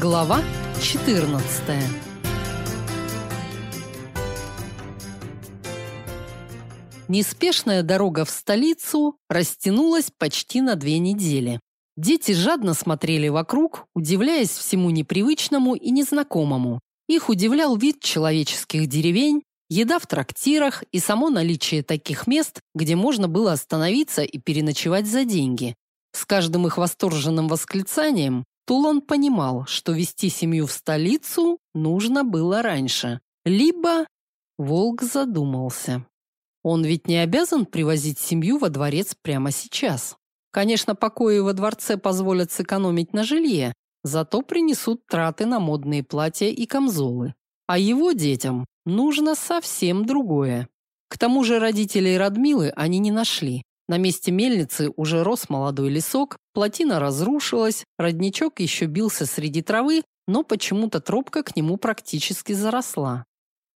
Глава 14. Неспешная дорога в столицу растянулась почти на две недели. Дети жадно смотрели вокруг, удивляясь всему непривычному и незнакомому. Их удивлял вид человеческих деревень, еда в трактирах и само наличие таких мест, где можно было остановиться и переночевать за деньги. С каждым их восторженным восклицанием Тулан понимал, что вести семью в столицу нужно было раньше. Либо Волк задумался. Он ведь не обязан привозить семью во дворец прямо сейчас. Конечно, покои во дворце позволят сэкономить на жилье, зато принесут траты на модные платья и камзолы. А его детям нужно совсем другое. К тому же родителей Радмилы они не нашли. На месте мельницы уже рос молодой лесок, плотина разрушилась, родничок еще бился среди травы, но почему-то тропка к нему практически заросла.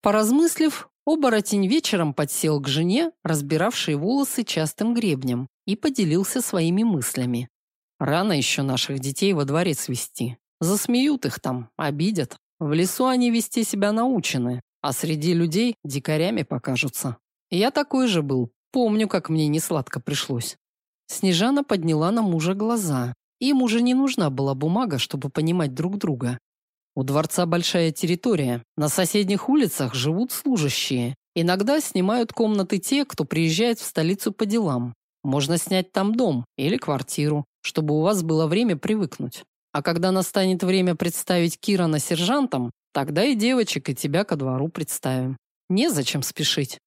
Поразмыслив, оборотень вечером подсел к жене, разбиравшей волосы частым гребнем, и поделился своими мыслями. Рано еще наших детей во дворец вести. Засмеют их там, обидят. В лесу они вести себя научены, а среди людей дикарями покажутся. Я такой же был, Помню, как мне несладко пришлось. Снежана подняла на мужа глаза. Им уже не нужна была бумага, чтобы понимать друг друга. У дворца большая территория. На соседних улицах живут служащие. Иногда снимают комнаты те, кто приезжает в столицу по делам. Можно снять там дом или квартиру, чтобы у вас было время привыкнуть. А когда настанет время представить Кирана сержантом, тогда и девочек, и тебя ко двору представим. Незачем спешить.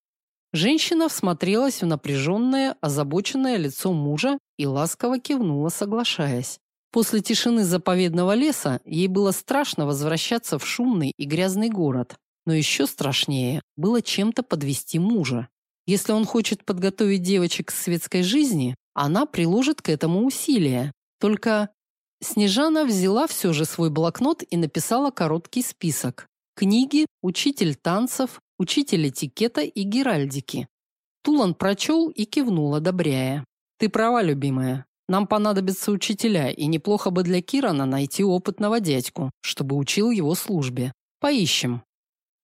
Женщина всмотрелась в напряженное, озабоченное лицо мужа и ласково кивнула, соглашаясь. После тишины заповедного леса ей было страшно возвращаться в шумный и грязный город, но еще страшнее было чем-то подвести мужа. Если он хочет подготовить девочек к светской жизни, она приложит к этому усилия. Только Снежана взяла все же свой блокнот и написала короткий список. Книги, учитель танцев, учитель этикета и геральдики. Тулан прочел и кивнул, одобряя. Ты права, любимая. Нам понадобятся учителя, и неплохо бы для Кирана найти опытного дядьку, чтобы учил его службе. Поищем.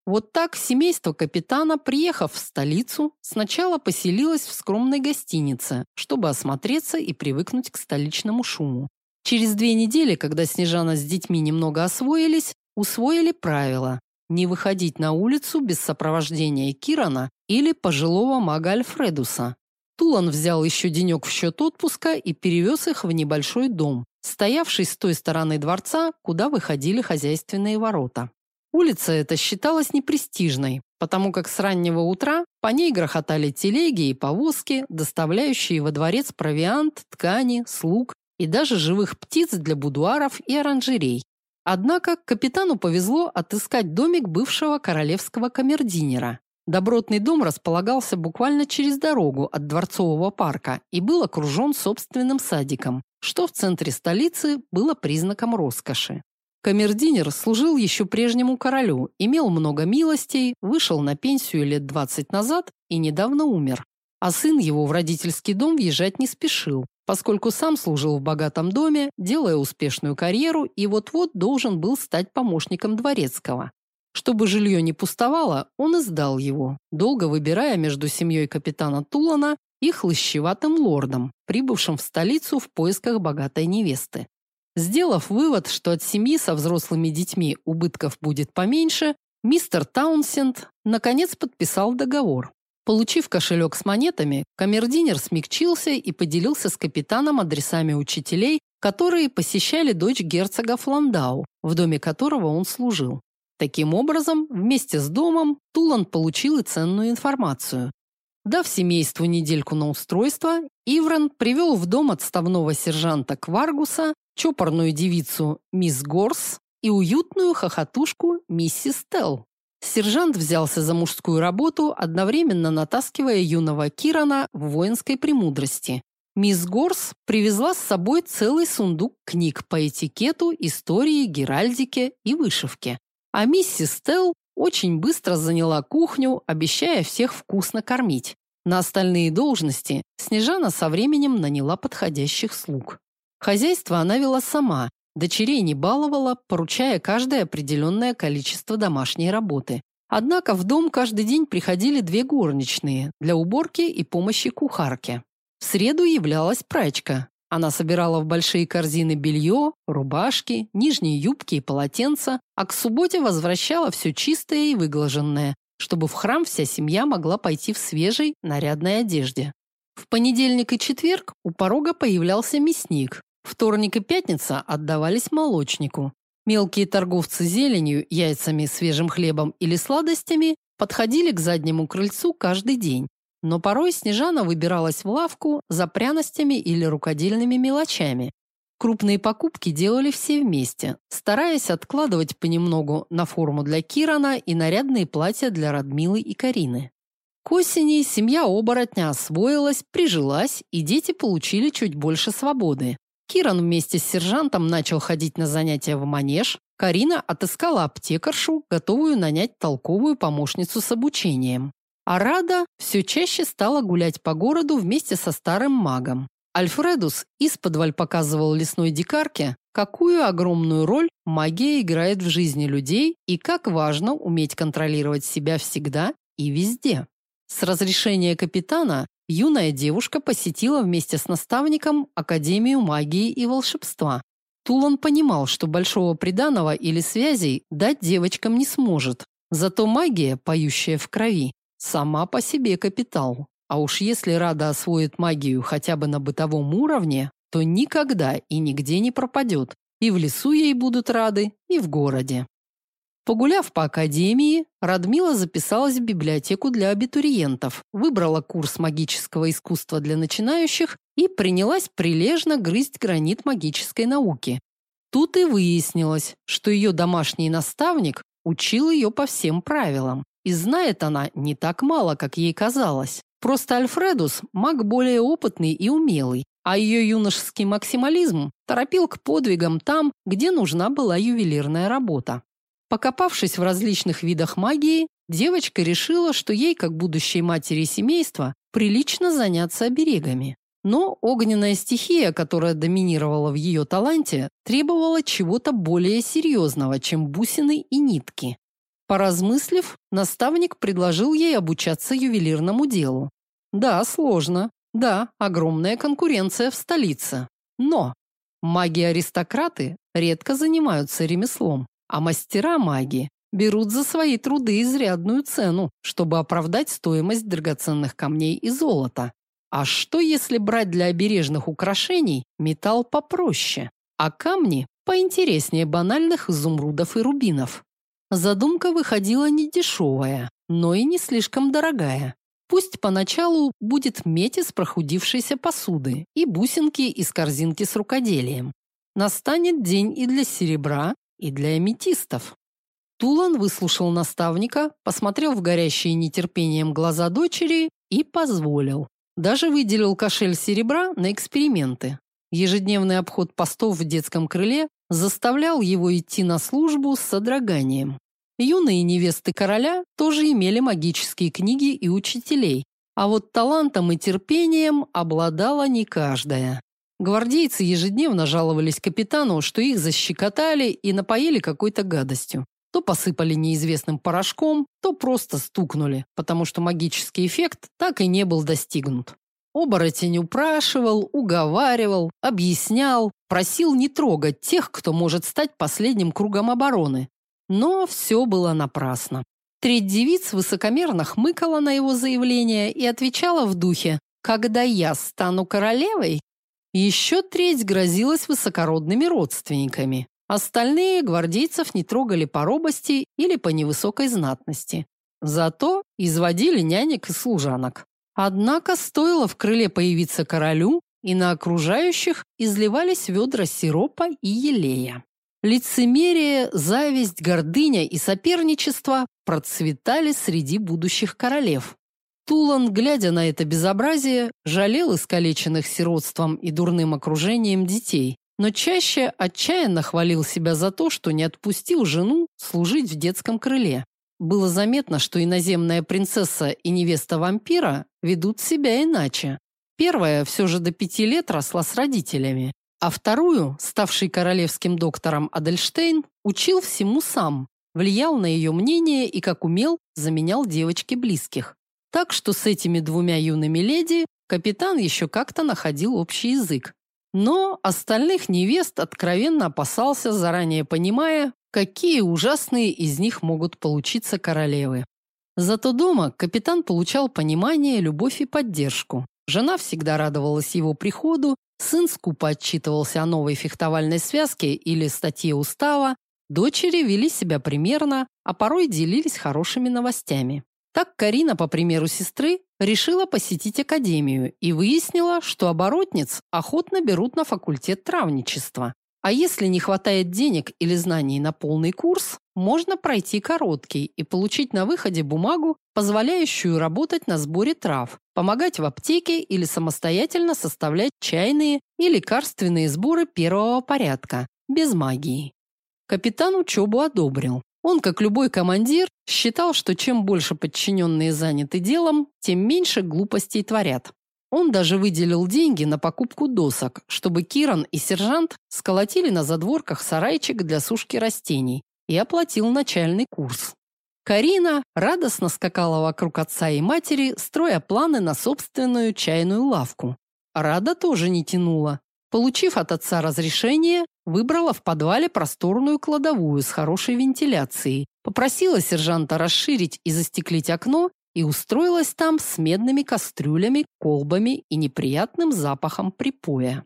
Вот так семейство капитана, приехав в столицу, сначала поселилось в скромной гостинице, чтобы осмотреться и привыкнуть к столичному шуму. Через две недели, когда Снежана с детьми немного освоились, усвоили правила не выходить на улицу без сопровождения Кирана или пожилого мага Альфредуса. Тулан взял еще денек в счет отпуска и перевез их в небольшой дом, стоявший с той стороны дворца, куда выходили хозяйственные ворота. Улица эта считалась непрестижной, потому как с раннего утра по ней грохотали телеги и повозки, доставляющие во дворец провиант, ткани, слуг и даже живых птиц для будуаров и оранжерей. Однако капитану повезло отыскать домик бывшего королевского камердинера. Добротный дом располагался буквально через дорогу от дворцового парка и был окружен собственным садиком, что в центре столицы было признаком роскоши. Камердинер служил еще прежнему королю, имел много милостей, вышел на пенсию лет 20 назад и недавно умер. А сын его в родительский дом въезжать не спешил, поскольку сам служил в богатом доме, делая успешную карьеру и вот-вот должен был стать помощником дворецкого. Чтобы жилье не пустовало, он издал его, долго выбирая между семьей капитана Тулана и хлыщеватым лордом, прибывшим в столицу в поисках богатой невесты. Сделав вывод, что от семьи со взрослыми детьми убытков будет поменьше, мистер Таунсенд наконец подписал договор, Получив кошелек с монетами, камердинер смягчился и поделился с капитаном адресами учителей, которые посещали дочь герцога Фландау, в доме которого он служил. Таким образом, вместе с домом Тулан получил и ценную информацию. Дав семейству недельку на устройство, Иврен привел в дом отставного сержанта Кваргуса, чопорную девицу мисс Горс и уютную хохотушку миссис Телл. Сержант взялся за мужскую работу, одновременно натаскивая юного Кирана в воинской премудрости. Мисс Горс привезла с собой целый сундук книг по этикету, истории, геральдике и вышивке. А миссис Телл очень быстро заняла кухню, обещая всех вкусно кормить. На остальные должности Снежана со временем наняла подходящих слуг. Хозяйство она вела сама, Дочерей не баловала, поручая каждое определенное количество домашней работы. Однако в дом каждый день приходили две горничные для уборки и помощи кухарке. В среду являлась прачка. Она собирала в большие корзины белье, рубашки, нижние юбки и полотенца, а к субботе возвращала все чистое и выглаженное, чтобы в храм вся семья могла пойти в свежей, нарядной одежде. В понедельник и четверг у порога появлялся мясник. Вторник и пятница отдавались молочнику. Мелкие торговцы зеленью, яйцами, свежим хлебом или сладостями подходили к заднему крыльцу каждый день. Но порой Снежана выбиралась в лавку за пряностями или рукодельными мелочами. Крупные покупки делали все вместе, стараясь откладывать понемногу на форму для Кирана и нарядные платья для Радмилы и Карины. К осени семья оборотня освоилась, прижилась, и дети получили чуть больше свободы. Киран вместе с сержантом начал ходить на занятия в манеж, Карина отыскала аптекаршу, готовую нанять толковую помощницу с обучением. А Рада все чаще стала гулять по городу вместе со старым магом. Альфредус исподволь показывал лесной дикарке, какую огромную роль магия играет в жизни людей и как важно уметь контролировать себя всегда и везде. С разрешения капитана юная девушка посетила вместе с наставником Академию магии и волшебства. Тулан понимал, что большого приданого или связей дать девочкам не сможет. Зато магия, поющая в крови, сама по себе капитал. А уж если Рада освоит магию хотя бы на бытовом уровне, то никогда и нигде не пропадет. И в лесу ей будут рады, и в городе. Погуляв по академии, Радмила записалась в библиотеку для абитуриентов, выбрала курс магического искусства для начинающих и принялась прилежно грызть гранит магической науки. Тут и выяснилось, что ее домашний наставник учил ее по всем правилам. И знает она не так мало, как ей казалось. Просто Альфредус маг более опытный и умелый, а ее юношеский максимализм торопил к подвигам там, где нужна была ювелирная работа. Покопавшись в различных видах магии, девочка решила, что ей, как будущей матери семейства, прилично заняться оберегами. Но огненная стихия, которая доминировала в ее таланте, требовала чего-то более серьезного, чем бусины и нитки. Поразмыслив, наставник предложил ей обучаться ювелирному делу. Да, сложно. Да, огромная конкуренция в столице. Но маги-аристократы редко занимаются ремеслом, а мастера магии берут за свои труды изрядную цену, чтобы оправдать стоимость драгоценных камней и золота. А что если брать для обережных украшений металл попроще, а камни поинтереснее банальных изумрудов и рубинов? Задумка выходила не дешевая, но и не слишком дорогая. Пусть поначалу будет медь из прохудившейся посуды и бусинки из корзинки с рукоделием. Настанет день и для серебра, и для аметистов. Тулан выслушал наставника, посмотрел в горящие нетерпением глаза дочери и позволил. Даже выделил кошель серебра на эксперименты. Ежедневный обход постов в детском крыле заставлял его идти на службу с содроганием. Юные невесты короля тоже имели магические книги и учителей, а вот талантом и терпением обладала не каждая. Гвардейцы ежедневно жаловались капитану, что их защекотали и напоили какой-то гадостью. То посыпали неизвестным порошком, то просто стукнули, потому что магический эффект так и не был достигнут. Оборотень упрашивал, уговаривал, объяснял, просил не трогать тех, кто может стать последним кругом обороны. Но все было напрасно. Треть девиц высокомерно хмыкала на его заявление и отвечала в духе «Когда я стану королевой?» Еще треть грозилась высокородными родственниками. Остальные гвардейцев не трогали по робости или по невысокой знатности. Зато изводили нянек и служанок. Однако стоило в крыле появиться королю, и на окружающих изливались ведра сиропа и елея. Лицемерие, зависть, гордыня и соперничество процветали среди будущих королев. Тулан, глядя на это безобразие, жалел искалеченных сиротством и дурным окружением детей, но чаще отчаянно хвалил себя за то, что не отпустил жену служить в детском крыле. Было заметно, что иноземная принцесса и невеста вампира ведут себя иначе. Первая все же до пяти лет росла с родителями. А вторую, ставший королевским доктором Адельштейн, учил всему сам, влиял на ее мнение и как умел, заменял девочке близких. Так что с этими двумя юными леди капитан еще как-то находил общий язык. Но остальных невест откровенно опасался, заранее понимая, какие ужасные из них могут получиться королевы. Зато дома капитан получал понимание, любовь и поддержку. Жена всегда радовалась его приходу, сын скупо отчитывался о новой фехтовальной связке или статье устава, дочери вели себя примерно, а порой делились хорошими новостями. Так Карина, по примеру сестры, решила посетить академию и выяснила, что оборотниц охотно берут на факультет травничества. А если не хватает денег или знаний на полный курс, можно пройти короткий и получить на выходе бумагу, позволяющую работать на сборе трав, помогать в аптеке или самостоятельно составлять чайные и лекарственные сборы первого порядка, без магии. Капитан учебу одобрил. Он, как любой командир, считал, что чем больше подчиненные заняты делом, тем меньше глупостей творят. Он даже выделил деньги на покупку досок, чтобы Киран и сержант сколотили на задворках сарайчик для сушки растений и оплатил начальный курс. Карина радостно скакала вокруг отца и матери, строя планы на собственную чайную лавку. Рада тоже не тянула. Получив от отца разрешение, выбрала в подвале просторную кладовую с хорошей вентиляцией, попросила сержанта расширить и застеклить окно и устроилась там с медными кастрюлями, колбами и неприятным запахом припоя.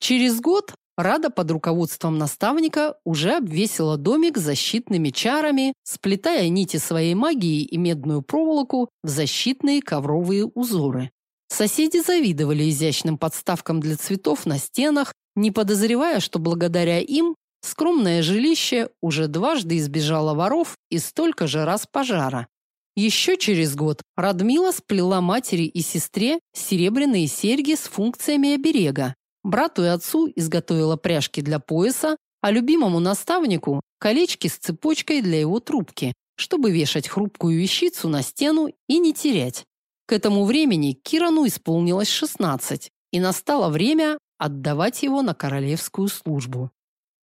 Через год Рада под руководством наставника уже обвесила домик защитными чарами, сплетая нити своей магии и медную проволоку в защитные ковровые узоры. Соседи завидовали изящным подставкам для цветов на стенах, не подозревая, что благодаря им скромное жилище уже дважды избежало воров и столько же раз пожара. Еще через год Радмила сплела матери и сестре серебряные серьги с функциями оберега. Брату и отцу изготовила пряжки для пояса, а любимому наставнику колечки с цепочкой для его трубки, чтобы вешать хрупкую вещицу на стену и не терять. К этому времени Кирану исполнилось 16, и настало время отдавать его на королевскую службу.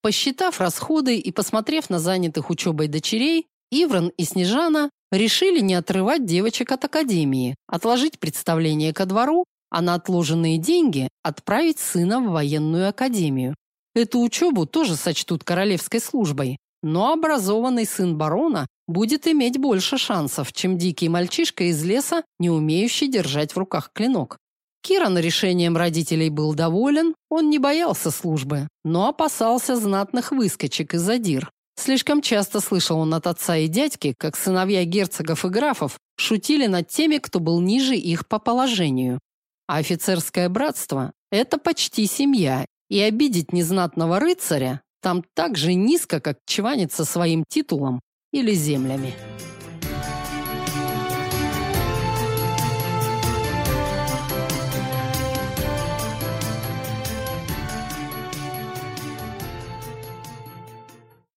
Посчитав расходы и посмотрев на занятых учебой дочерей, Иврон и Снежана решили не отрывать девочек от академии, отложить представление ко двору, а на отложенные деньги отправить сына в военную академию. Эту учебу тоже сочтут королевской службой, но образованный сын барона будет иметь больше шансов, чем дикий мальчишка из леса, не умеющий держать в руках клинок. Киран решением родителей был доволен, он не боялся службы, но опасался знатных выскочек и задир. Слишком часто слышал он от отца и дядьки, как сыновья герцогов и графов шутили над теми, кто был ниже их по положению. А офицерское братство – это почти семья, и обидеть незнатного рыцаря там так же низко, как чваниться своим титулом или землями.